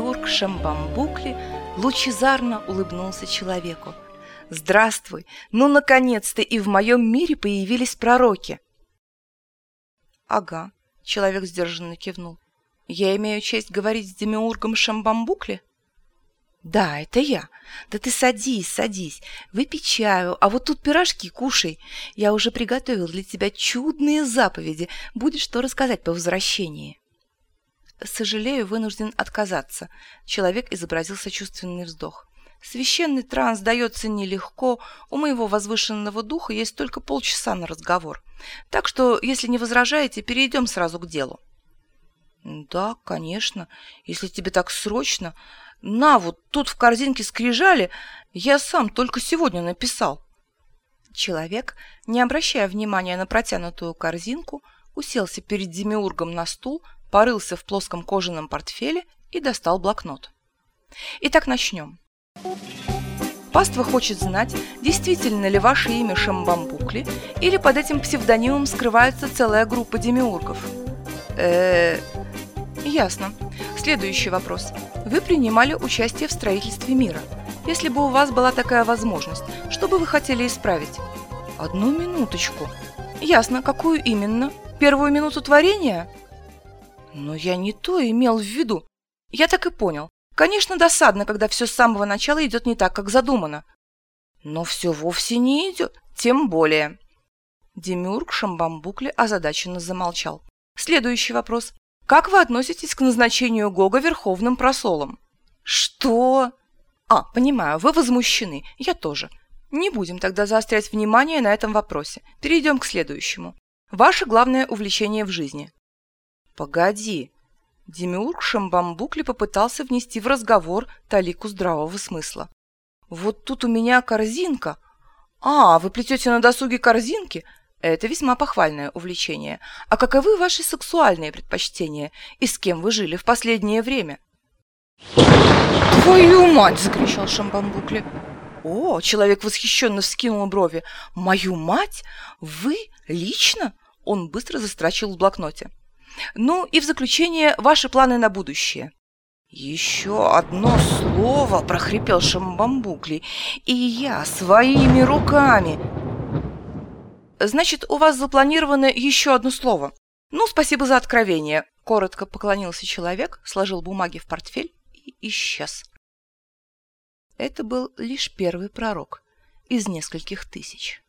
замерзшем бамбукле лучезарно улыбнулся человеку. «Здравствуй! Ну, наконец-то и в моем мире появились пророки!» «Ага», — человек сдержанно кивнул. «Я имею честь говорить с Демиургом Шамбамбукле?» «Да, это я. Да ты садись, садись. Выпей чаю, а вот тут пирожки кушай. Я уже приготовил для тебя чудные заповеди. Будет что рассказать по возвращении». «Сожалею, вынужден отказаться», — человек изобразил сочувственный вздох. «Священный транс дается нелегко, у моего возвышенного духа есть только полчаса на разговор. Так что, если не возражаете, перейдем сразу к делу». «Да, конечно, если тебе так срочно. На, вот тут в корзинке скрижали, я сам только сегодня написал». Человек, не обращая внимания на протянутую корзинку, уселся перед Демиургом на стул, порылся в плоском кожаном портфеле и достал блокнот. Итак, начнем. Паства хочет знать, действительно ли ваше имя Шамбамбукли, или под этим псевдонимом скрывается целая группа демиургов. Э, ясно. Следующий вопрос. Вы принимали участие в строительстве мира. Если бы у вас была такая возможность, что бы вы хотели исправить? Одну минуточку. Ясно, какую именно? Первую минуту творения? Но я не то имел в виду. Я так и понял. Конечно, досадно, когда все с самого начала идет не так, как задумано. Но все вовсе не идет, тем более. Демюрк Шамбамбукли озадаченно замолчал. Следующий вопрос. Как вы относитесь к назначению Гога верховным просолом? Что? А, понимаю, вы возмущены. Я тоже. Не будем тогда заострять внимание на этом вопросе. Перейдем к следующему. Ваше главное увлечение в жизни. «Погоди!» Демиург шамбамбукли попытался внести в разговор талику здравого смысла. «Вот тут у меня корзинка. А, вы плетете на досуге корзинки? Это весьма похвальное увлечение. А каковы ваши сексуальные предпочтения? И с кем вы жили в последнее время?» «Твою мать!» – закричал Шамбамбукли. «О!» – человек восхищенно вскинул брови. «Мою мать? Вы? Лично?» Он быстро застрочил в блокноте. Ну и в заключение ваши планы на будущее. «Еще одно слово!» – прохрипел Шамбамбукли. «И я своими руками!» «Значит, у вас запланировано еще одно слово?» «Ну, спасибо за откровение!» – коротко поклонился человек, сложил бумаги в портфель и исчез. Это был лишь первый пророк из нескольких тысяч.